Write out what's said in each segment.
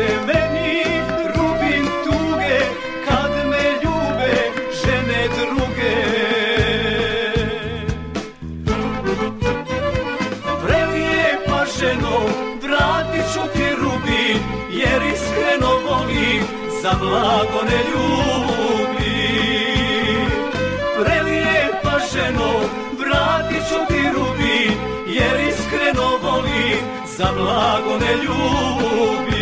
će meni rubin tuge kad me ljube žene druge. Prelijepa ženo, vratit ću ti rubin jer iskreno volim, za blago ne ljubim. Prelijepa ženo, vratit ću ti rubin jer iskreno volim, za blago ne ljubim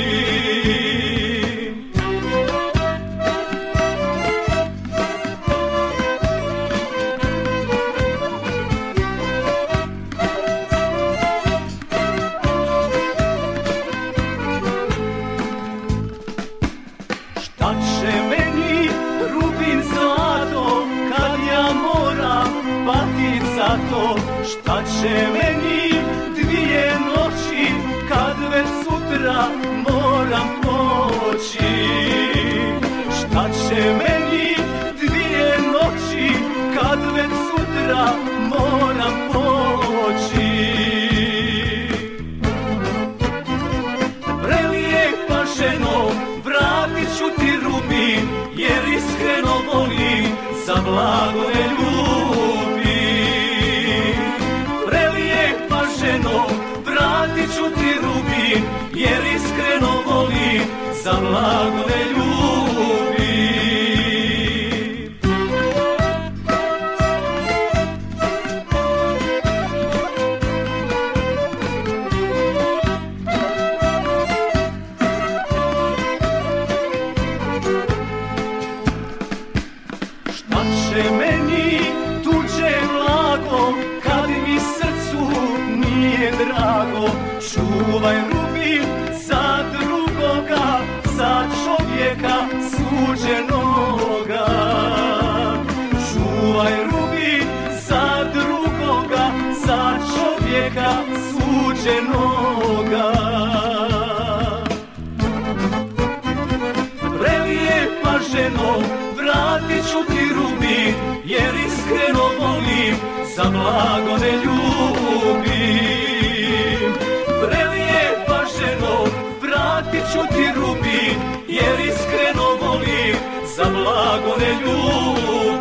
Šta će meni dvije noći kad već sutra moram poći? Šta će meni dvije noći kad već sutra moram poći? Prelijepa ženo, vratit ću ti rubin Jer iskreno volim, za blago ne ljubim Čuvaj rubin za drugoga, za čovjeka suđenoga. Čuvaj rubin za drugoga, za čovjeka suđenoga. Prelijepa ženo, vratit ću ti rubin Jer iskreno volim, za blago ne ljubim za blago ne ljubim